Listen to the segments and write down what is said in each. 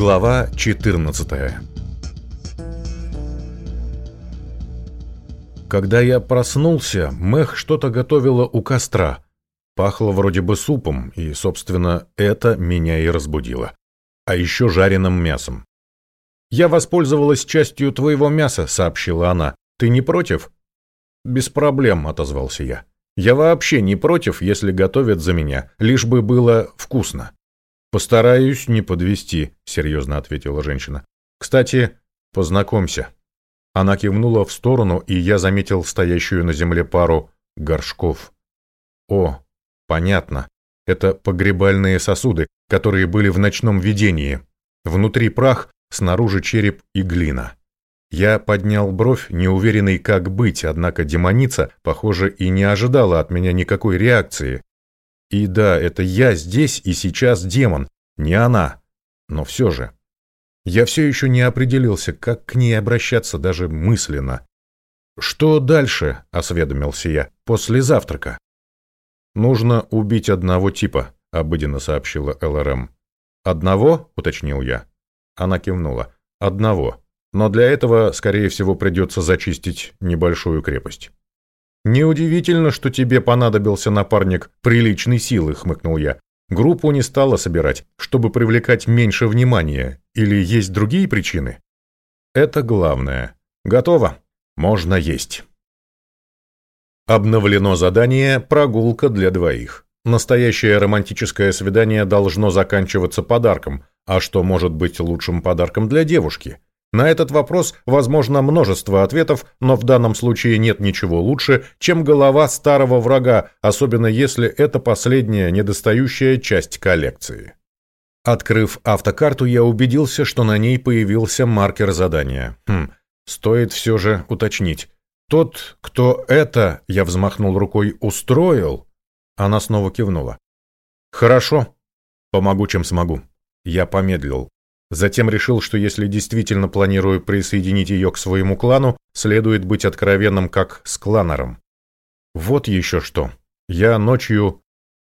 Глава 14 Когда я проснулся, Мэх что-то готовила у костра. Пахло вроде бы супом, и, собственно, это меня и разбудило. А еще жареным мясом. «Я воспользовалась частью твоего мяса», — сообщила она. «Ты не против?» «Без проблем», — отозвался я. «Я вообще не против, если готовят за меня, лишь бы было вкусно». «Постараюсь не подвести», — серьезно ответила женщина. «Кстати, познакомься». Она кивнула в сторону, и я заметил стоящую на земле пару горшков. «О, понятно. Это погребальные сосуды, которые были в ночном видении. Внутри прах, снаружи череп и глина». Я поднял бровь, неуверенный, как быть, однако демоница, похоже, и не ожидала от меня никакой реакции. И да, это я здесь и сейчас демон, не она. Но все же. Я все еще не определился, как к ней обращаться даже мысленно. «Что дальше?» — осведомился я. «После завтрака». «Нужно убить одного типа», — обыденно сообщила ЛРМ. «Одного?» — уточнил я. Она кивнула. «Одного. Но для этого, скорее всего, придется зачистить небольшую крепость». «Неудивительно, что тебе понадобился напарник приличной силы», — хмыкнул я. «Группу не стала собирать, чтобы привлекать меньше внимания. Или есть другие причины?» «Это главное. Готово. Можно есть». Обновлено задание «Прогулка для двоих». Настоящее романтическое свидание должно заканчиваться подарком, а что может быть лучшим подарком для девушки? На этот вопрос возможно множество ответов, но в данном случае нет ничего лучше, чем голова старого врага, особенно если это последняя недостающая часть коллекции. Открыв автокарту, я убедился, что на ней появился маркер задания. Хм, стоит все же уточнить. Тот, кто это, я взмахнул рукой, устроил? Она снова кивнула. Хорошо. Помогу, чем смогу. Я помедлил. Затем решил, что если действительно планирую присоединить ее к своему клану, следует быть откровенным как с кланером. Вот еще что. Я ночью...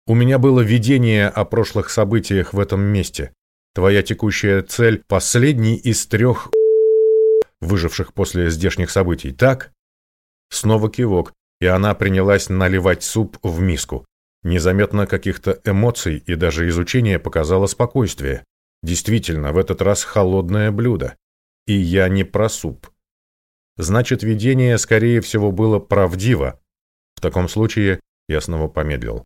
У меня было видение о прошлых событиях в этом месте. Твоя текущая цель — последний из трех выживших после здешних событий, так? Снова кивок, и она принялась наливать суп в миску. Незаметно каких-то эмоций и даже изучение показало спокойствие. Действительно, в этот раз холодное блюдо. И я не про суп. Значит, видение, скорее всего, было правдиво. В таком случае я снова помедлил.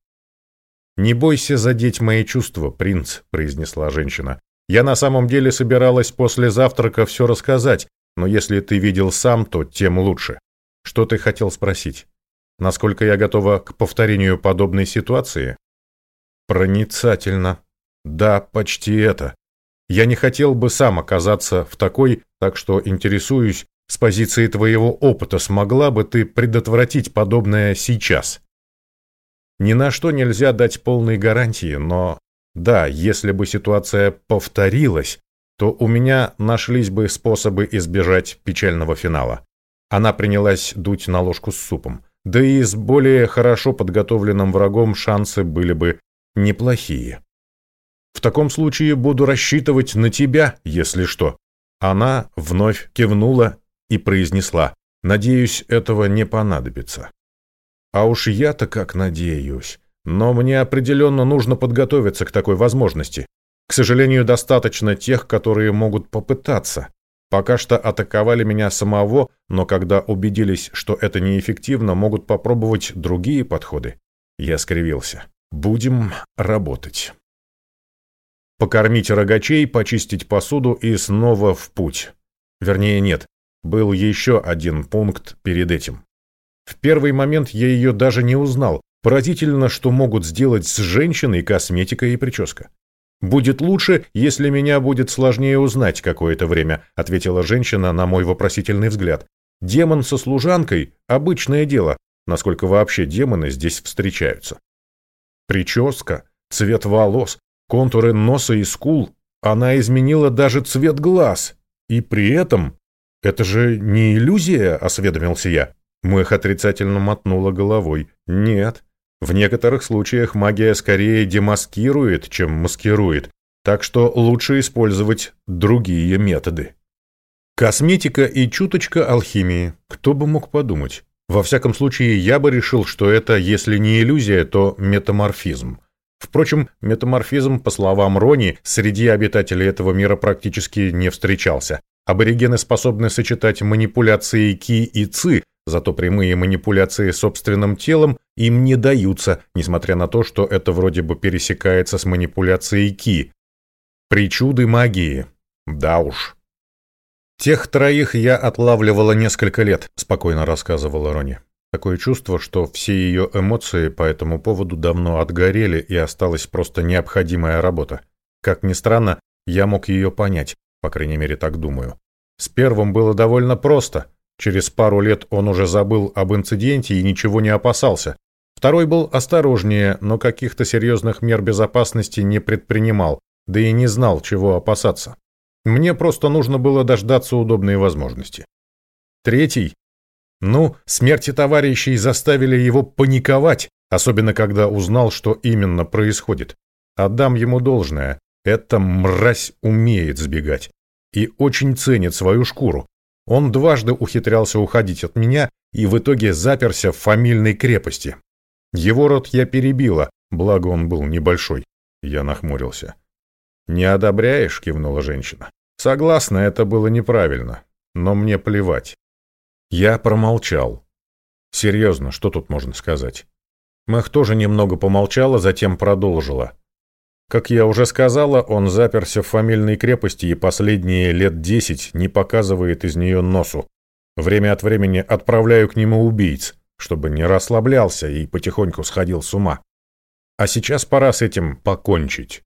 «Не бойся задеть мои чувства, принц», — произнесла женщина. «Я на самом деле собиралась после завтрака все рассказать, но если ты видел сам, то тем лучше. Что ты хотел спросить? Насколько я готова к повторению подобной ситуации?» «Проницательно. Да, почти это. Я не хотел бы сам оказаться в такой, так что интересуюсь, с позиции твоего опыта смогла бы ты предотвратить подобное сейчас? Ни на что нельзя дать полной гарантии, но да, если бы ситуация повторилась, то у меня нашлись бы способы избежать печального финала. Она принялась дуть на ложку с супом. Да и с более хорошо подготовленным врагом шансы были бы неплохие. В таком случае буду рассчитывать на тебя, если что». Она вновь кивнула и произнесла. «Надеюсь, этого не понадобится». «А уж я-то как надеюсь. Но мне определенно нужно подготовиться к такой возможности. К сожалению, достаточно тех, которые могут попытаться. Пока что атаковали меня самого, но когда убедились, что это неэффективно, могут попробовать другие подходы». Я скривился. «Будем работать». Покормить рогачей, почистить посуду и снова в путь. Вернее, нет, был еще один пункт перед этим. В первый момент я ее даже не узнал. Поразительно, что могут сделать с женщиной косметика и прическа. «Будет лучше, если меня будет сложнее узнать какое-то время», ответила женщина на мой вопросительный взгляд. «Демон со служанкой – обычное дело, насколько вообще демоны здесь встречаются». Прическа, цвет волос, контуры носа и скул, она изменила даже цвет глаз. И при этом... Это же не иллюзия, осведомился я. Мэх отрицательно мотнула головой. Нет. В некоторых случаях магия скорее демаскирует, чем маскирует. так что лучше использовать другие методы. Косметика и чуточка алхимии. Кто бы мог подумать? Во всяком случае, я бы решил, что это, если не иллюзия, то метаморфизм. Впрочем, метаморфизм, по словам Рони, среди обитателей этого мира практически не встречался. Аборигены способны сочетать манипуляции ки и ци, зато прямые манипуляции собственным телом им не даются, несмотря на то, что это вроде бы пересекается с манипуляцией ки. Причуды магии. Да уж. Тех троих я отлавливала несколько лет, спокойно рассказывала Рони. Такое чувство, что все ее эмоции по этому поводу давно отгорели и осталась просто необходимая работа. Как ни странно, я мог ее понять, по крайней мере так думаю. С первым было довольно просто. Через пару лет он уже забыл об инциденте и ничего не опасался. Второй был осторожнее, но каких-то серьезных мер безопасности не предпринимал, да и не знал, чего опасаться. Мне просто нужно было дождаться удобной возможности. Третий. Ну, смерти товарищей заставили его паниковать, особенно когда узнал, что именно происходит. Отдам ему должное. Эта мразь умеет сбегать и очень ценит свою шкуру. Он дважды ухитрялся уходить от меня и в итоге заперся в фамильной крепости. Его род я перебила, благо он был небольшой. Я нахмурился. «Не одобряешь?» — кивнула женщина. «Согласна, это было неправильно, но мне плевать». Я промолчал. Серьезно, что тут можно сказать? Мэх тоже немного помолчала, затем продолжила. Как я уже сказала, он заперся в фамильной крепости и последние лет десять не показывает из нее носу. Время от времени отправляю к нему убийц, чтобы не расслаблялся и потихоньку сходил с ума. А сейчас пора с этим покончить.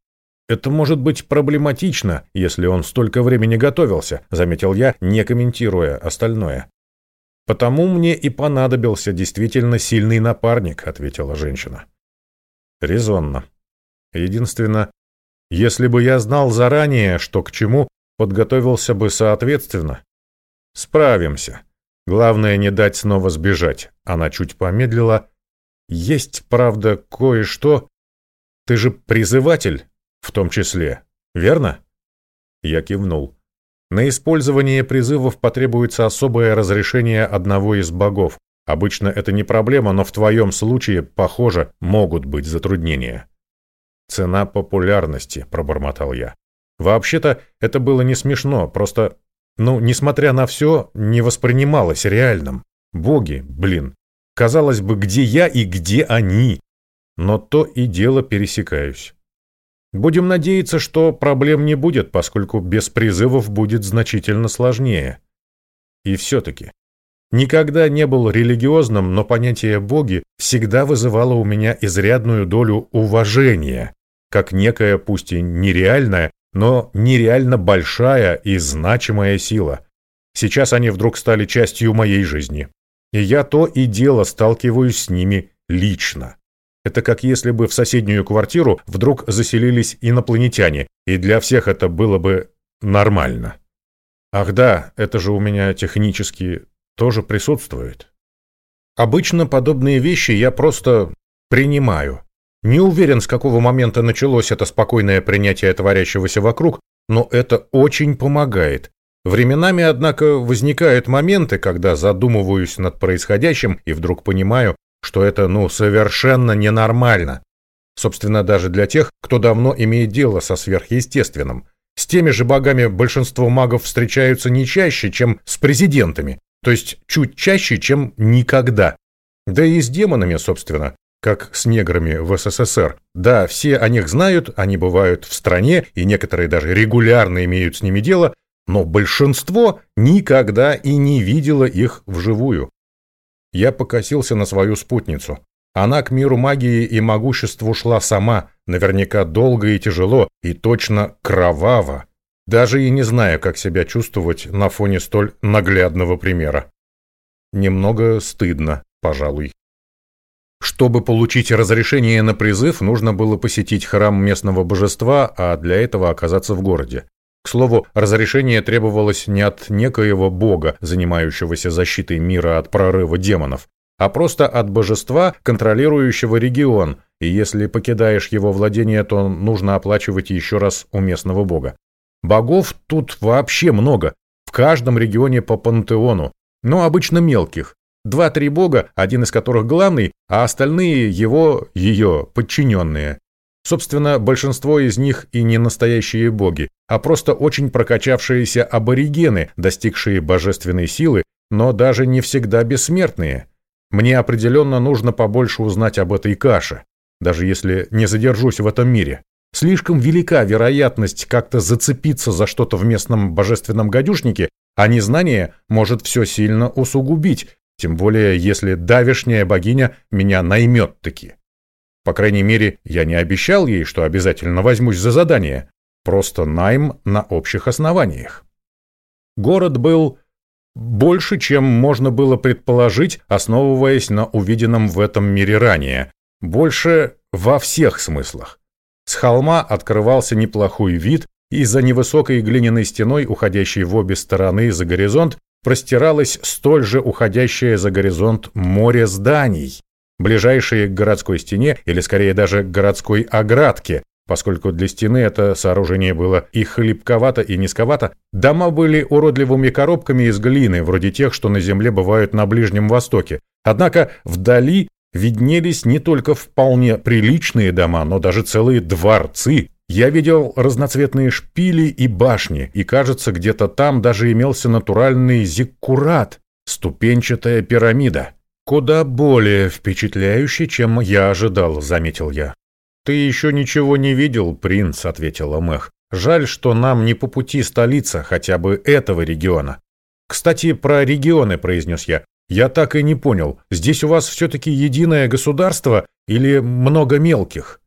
Это может быть проблематично, если он столько времени готовился, заметил я, не комментируя остальное. Потому мне и понадобился действительно сильный напарник, ответила женщина. Резонно. Единственно, если бы я знал заранее, что к чему, подготовился бы соответственно. Справимся. Главное не дать снова сбежать. Она чуть помедлила. Есть, правда, кое-что. Ты же призыватель, в том числе, верно? Я кивнул. На использование призывов потребуется особое разрешение одного из богов. Обычно это не проблема, но в твоем случае, похоже, могут быть затруднения. «Цена популярности», — пробормотал я. «Вообще-то это было не смешно, просто, ну, несмотря на все, не воспринималось реальным. Боги, блин. Казалось бы, где я и где они? Но то и дело пересекаюсь. Будем надеяться, что проблем не будет, поскольку без призывов будет значительно сложнее. И все-таки. Никогда не был религиозным, но понятие «боги» всегда вызывало у меня изрядную долю уважения как некая, пусть и нереальная, но нереально большая и значимая сила. Сейчас они вдруг стали частью моей жизни. И я то и дело сталкиваюсь с ними лично. Это как если бы в соседнюю квартиру вдруг заселились инопланетяне, и для всех это было бы нормально. Ах да, это же у меня технически тоже присутствует. Обычно подобные вещи я просто принимаю. Не уверен, с какого момента началось это спокойное принятие творящегося вокруг, но это очень помогает. Временами, однако, возникают моменты, когда задумываюсь над происходящим и вдруг понимаю, что это, ну, совершенно ненормально. Собственно, даже для тех, кто давно имеет дело со сверхъестественным. С теми же богами большинство магов встречаются не чаще, чем с президентами, то есть чуть чаще, чем никогда. Да и с демонами, собственно как с неграми в СССР. Да, все о них знают, они бывают в стране, и некоторые даже регулярно имеют с ними дело, но большинство никогда и не видело их вживую. Я покосился на свою спутницу. Она к миру магии и могуществу шла сама, наверняка долго и тяжело, и точно кроваво. Даже и не знаю, как себя чувствовать на фоне столь наглядного примера. Немного стыдно, пожалуй. Чтобы получить разрешение на призыв, нужно было посетить храм местного божества, а для этого оказаться в городе. К слову, разрешение требовалось не от некоего бога, занимающегося защитой мира от прорыва демонов, а просто от божества, контролирующего регион, и если покидаешь его владение, то нужно оплачивать еще раз у местного бога. Богов тут вообще много, в каждом регионе по пантеону, но обычно мелких. Два-три бога, один из которых главный, а остальные его, ее, подчиненные. Собственно, большинство из них и не настоящие боги, а просто очень прокачавшиеся аборигены, достигшие божественной силы, но даже не всегда бессмертные. Мне определенно нужно побольше узнать об этой каше, даже если не задержусь в этом мире. Слишком велика вероятность как-то зацепиться за что-то в местном божественном гадюшнике, а незнание может все сильно усугубить, тем более если давешняя богиня меня наймет-таки. По крайней мере, я не обещал ей, что обязательно возьмусь за задание. Просто найм на общих основаниях. Город был больше, чем можно было предположить, основываясь на увиденном в этом мире ранее. Больше во всех смыслах. С холма открывался неплохой вид, и за невысокой глиняной стеной, уходящей в обе стороны за горизонт, простиралось столь же уходящее за горизонт море зданий, ближайшие к городской стене или скорее даже к городской оградке, поскольку для стены это сооружение было и хлипковато, и низковато, дома были уродливыми коробками из глины, вроде тех, что на земле бывают на Ближнем Востоке. Однако вдали виднелись не только вполне приличные дома, но даже целые дворцы. Я видел разноцветные шпили и башни, и, кажется, где-то там даже имелся натуральный зиккурат, ступенчатая пирамида. Куда более впечатляющий, чем я ожидал, заметил я. «Ты еще ничего не видел, принц», — ответила Мэх. «Жаль, что нам не по пути столица хотя бы этого региона». «Кстати, про регионы», — произнес я. «Я так и не понял, здесь у вас все-таки единое государство или много мелких?»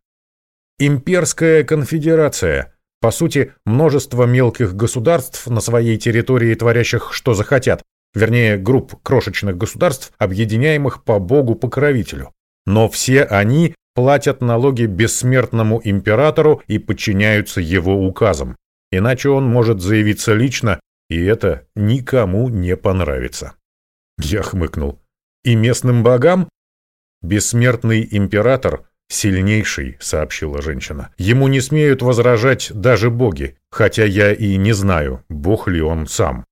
«Имперская конфедерация», по сути, множество мелких государств на своей территории, творящих что захотят, вернее, групп крошечных государств, объединяемых по богу-покровителю. Но все они платят налоги бессмертному императору и подчиняются его указам. Иначе он может заявиться лично, и это никому не понравится. Я хмыкнул. И местным богам? Бессмертный император сильнейший, сообщила женщина. Ему не смеют возражать даже боги, хотя я и не знаю, бог ли он сам.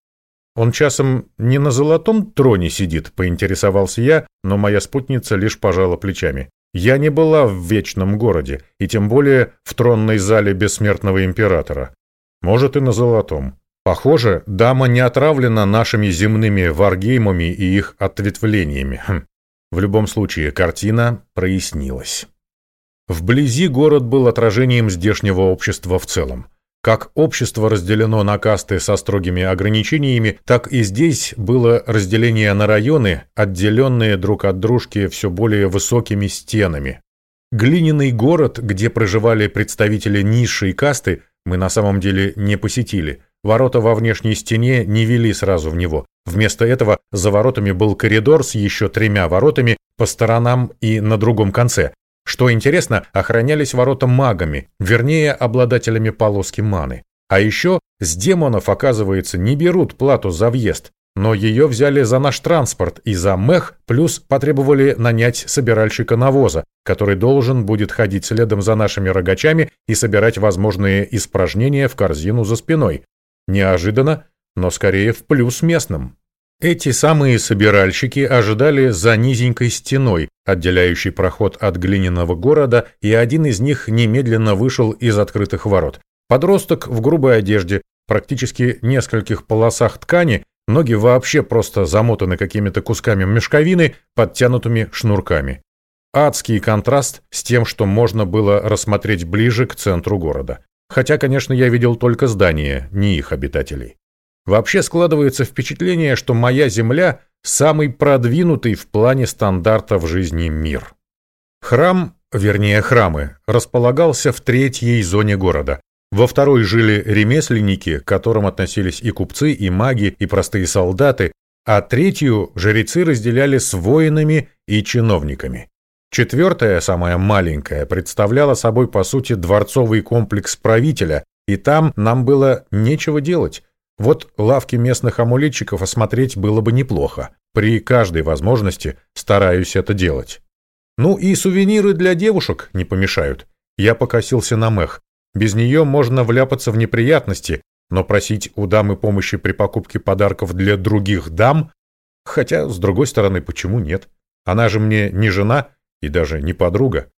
Он часом не на золотом троне сидит, поинтересовался я, но моя спутница лишь пожала плечами. Я не была в Вечном городе, и тем более в тронной зале Бессмертного Императора. Может, и на Золотом. Похоже, дама не отравлена нашими земными варгеймами и их ответвлениями. Хм. В любом случае, картина прояснилась. Вблизи город был отражением здешнего общества в целом. Как общество разделено на касты со строгими ограничениями, так и здесь было разделение на районы, отделенные друг от дружки все более высокими стенами. Глиняный город, где проживали представители низшей касты, мы на самом деле не посетили. Ворота во внешней стене не вели сразу в него. Вместо этого за воротами был коридор с еще тремя воротами по сторонам и на другом конце. Что интересно, охранялись ворота магами, вернее, обладателями полоски маны. А еще с демонов, оказывается, не берут плату за въезд, но ее взяли за наш транспорт и за мех, плюс потребовали нанять собиральщика навоза, который должен будет ходить следом за нашими рогачами и собирать возможные испражнения в корзину за спиной. Неожиданно, но скорее в плюс местным. Эти самые собиральщики ожидали за низенькой стеной, отделяющей проход от глиняного города, и один из них немедленно вышел из открытых ворот. Подросток в грубой одежде, практически нескольких полосах ткани, ноги вообще просто замотаны какими-то кусками мешковины, подтянутыми шнурками. Адский контраст с тем, что можно было рассмотреть ближе к центру города. Хотя, конечно, я видел только здания, не их обитателей. Вообще складывается впечатление, что моя Земля – самый продвинутый в плане стандартов жизни мир. Храм, вернее храмы, располагался в третьей зоне города. Во второй жили ремесленники, к которым относились и купцы, и маги, и простые солдаты, а третью жрецы разделяли с воинами и чиновниками. Четвертая, самая маленькая, представляла собой по сути дворцовый комплекс правителя, и там нам было нечего делать. Вот лавки местных амулетчиков осмотреть было бы неплохо. При каждой возможности стараюсь это делать. Ну и сувениры для девушек не помешают. Я покосился на мех. Без нее можно вляпаться в неприятности, но просить у дамы помощи при покупке подарков для других дам... Хотя, с другой стороны, почему нет? Она же мне не жена и даже не подруга.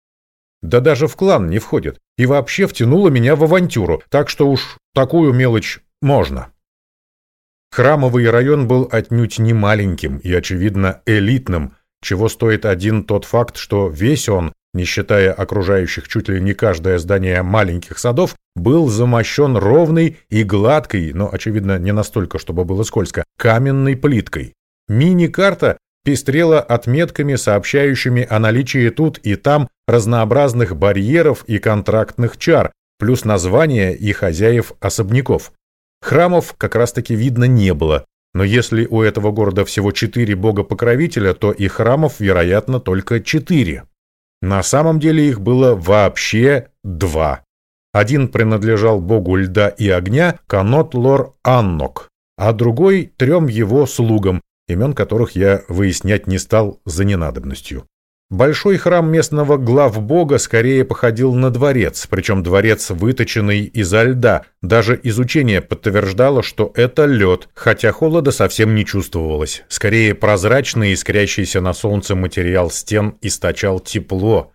Да даже в клан не входит. И вообще втянула меня в авантюру, так что уж такую мелочь можно. Храмовый район был отнюдь не маленьким и, очевидно, элитным, чего стоит один тот факт, что весь он, не считая окружающих чуть ли не каждое здание маленьких садов, был замощен ровной и гладкой, но, очевидно, не настолько, чтобы было скользко, каменной плиткой. Мини-карта пестрела отметками, сообщающими о наличии тут и там разнообразных барьеров и контрактных чар, плюс названия и хозяев особняков. Храмов как раз-таки видно не было, но если у этого города всего четыре бога-покровителя, то и храмов, вероятно, только четыре. На самом деле их было вообще два. Один принадлежал богу льда и огня, Канот Лор Аннок, а другой — трем его слугам, имен которых я выяснять не стал за ненадобностью. Большой храм местного главбога скорее походил на дворец, причем дворец выточенный изо льда. Даже изучение подтверждало, что это лед, хотя холода совсем не чувствовалось. Скорее прозрачный, искрящийся на солнце материал стен источал тепло.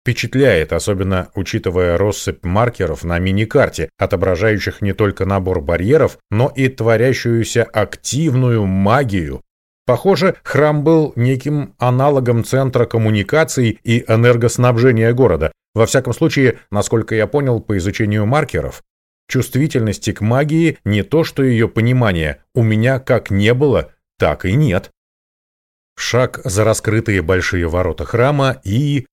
Впечатляет, особенно учитывая россыпь маркеров на мини-карте, отображающих не только набор барьеров, но и творящуюся активную магию, Похоже, храм был неким аналогом центра коммуникаций и энергоснабжения города. Во всяком случае, насколько я понял по изучению маркеров, чувствительности к магии не то, что ее понимание, у меня как не было, так и нет. Шаг за раскрытые большие ворота храма, и...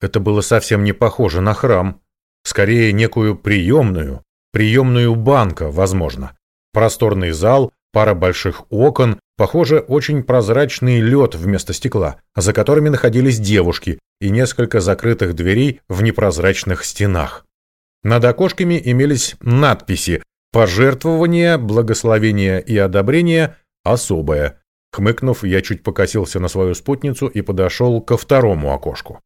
Это было совсем не похоже на храм. Скорее, некую приемную, приемную банка, возможно. Просторный зал, пара больших окон, Похоже, очень прозрачный лед вместо стекла, за которыми находились девушки и несколько закрытых дверей в непрозрачных стенах. Над окошками имелись надписи «Пожертвование, благословение и одобрение особое». Хмыкнув, я чуть покосился на свою спутницу и подошел ко второму окошку.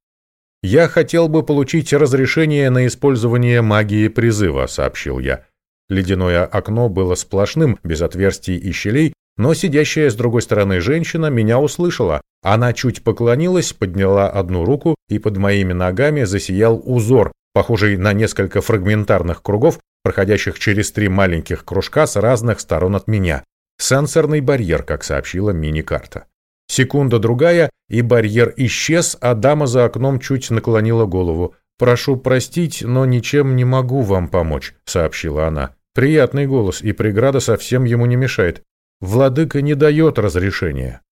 «Я хотел бы получить разрешение на использование магии призыва», — сообщил я. Ледяное окно было сплошным, без отверстий и щелей, но сидящая с другой стороны женщина меня услышала. Она чуть поклонилась, подняла одну руку, и под моими ногами засиял узор, похожий на несколько фрагментарных кругов, проходящих через три маленьких кружка с разных сторон от меня. Сенсорный барьер, как сообщила мини-карта. Секунда-другая, и барьер исчез, а дама за окном чуть наклонила голову. «Прошу простить, но ничем не могу вам помочь», — сообщила она. Приятный голос, и преграда совсем ему не мешает. Владыка не дает разрешения.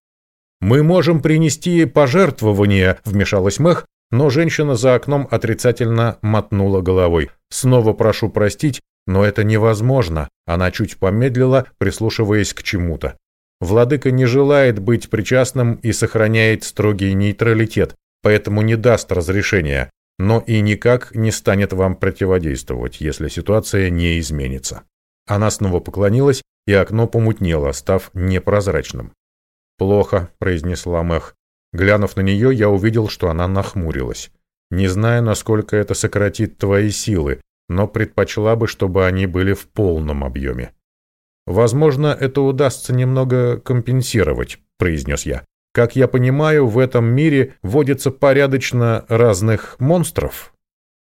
«Мы можем принести пожертвование», — вмешалась Мэх, но женщина за окном отрицательно мотнула головой. «Снова прошу простить, но это невозможно». Она чуть помедлила, прислушиваясь к чему-то. Владыка не желает быть причастным и сохраняет строгий нейтралитет, поэтому не даст разрешения, но и никак не станет вам противодействовать, если ситуация не изменится. Она снова поклонилась и окно помутнело, став непрозрачным. «Плохо», — произнесла Мэх. Глянув на нее, я увидел, что она нахмурилась. «Не знаю, насколько это сократит твои силы, но предпочла бы, чтобы они были в полном объеме». «Возможно, это удастся немного компенсировать», — произнес я. «Как я понимаю, в этом мире водится порядочно разных монстров».